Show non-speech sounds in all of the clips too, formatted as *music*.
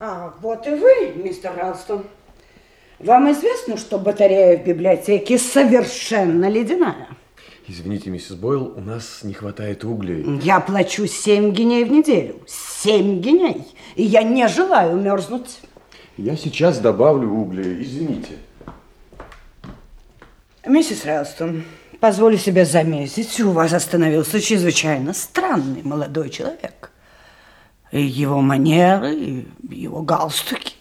А, вот и вы, мистер Ралстон. Вам известно, что батарея в библиотеке совершенно ледяная? Извините, миссис Бойл, у нас не хватает углей. Я плачу 7 геней в неделю. 7 геней. И я не желаю мерзнуть. Я сейчас добавлю угли, извините. Миссис Ралстон, позволю себе заметить, у вас остановился чрезвычайно странный молодой человек. Его манеры, его галстуки.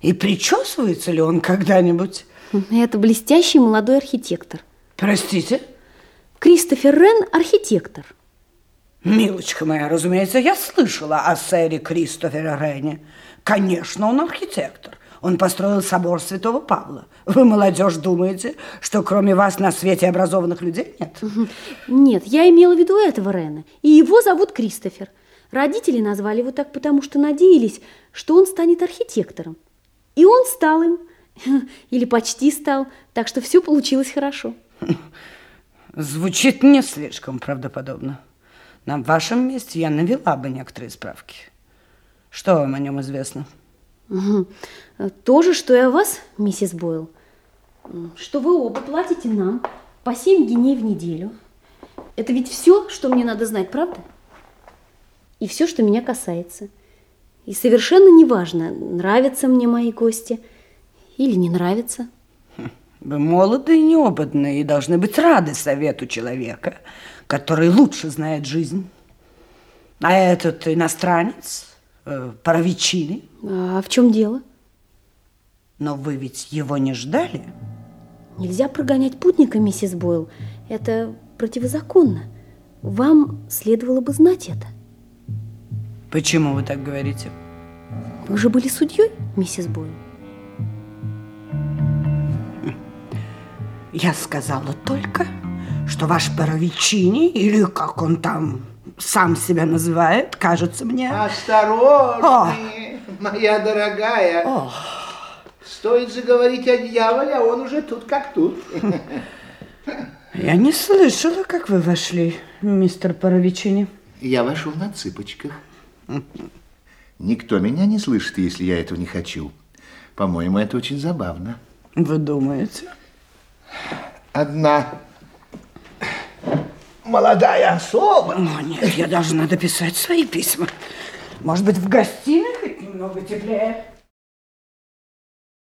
И причесывается ли он когда-нибудь? Это блестящий молодой архитектор. Простите? Кристофер Рен – архитектор. Милочка моя, разумеется, я слышала о сэре Кристофере Рене. Конечно, он архитектор. Он построил собор Святого Павла. Вы, молодежь, думаете, что кроме вас на свете образованных людей нет? Нет, я имела в виду этого Рена. И его зовут Кристофер. Родители назвали его так, потому что надеялись, что он станет архитектором. И он стал им. *laughs* Или почти стал. Так что все получилось хорошо. Звучит не слишком правдоподобно. На вашем месте я навела бы некоторые справки. Что вам о нем известно? То же, что и о вас, миссис Бойл. Что вы оба платите нам по 7 геней в неделю. Это ведь все, что мне надо знать, правда? И все, что меня касается. И совершенно неважно, нравятся мне мои гости или не нравятся. Вы молоды и неопытны, и должны быть рады совету человека, который лучше знает жизнь. А этот иностранец, э, Паровичини. А в чем дело? Но вы ведь его не ждали? Нельзя прогонять путника, миссис Бойл. Это противозаконно. Вам следовало бы знать это. Почему вы так говорите? Вы же были судьей, миссис Бойл. Я сказала только, что ваш Паровичини, или как он там сам себя называет, кажется мне... Осторожнее, моя дорогая. О. Стоит же говорить о дьяволе, а он уже тут как тут. Я не слышала, как вы вошли, мистер Паровичини. Я вошел на цыпочках. *laughs* Никто меня не слышит, если я этого не хочу. По-моему, это очень забавно. Вы думаете? Одна молодая особа. О, нет, я должна дописать свои письма. Может быть, в гостиной хоть немного теплее?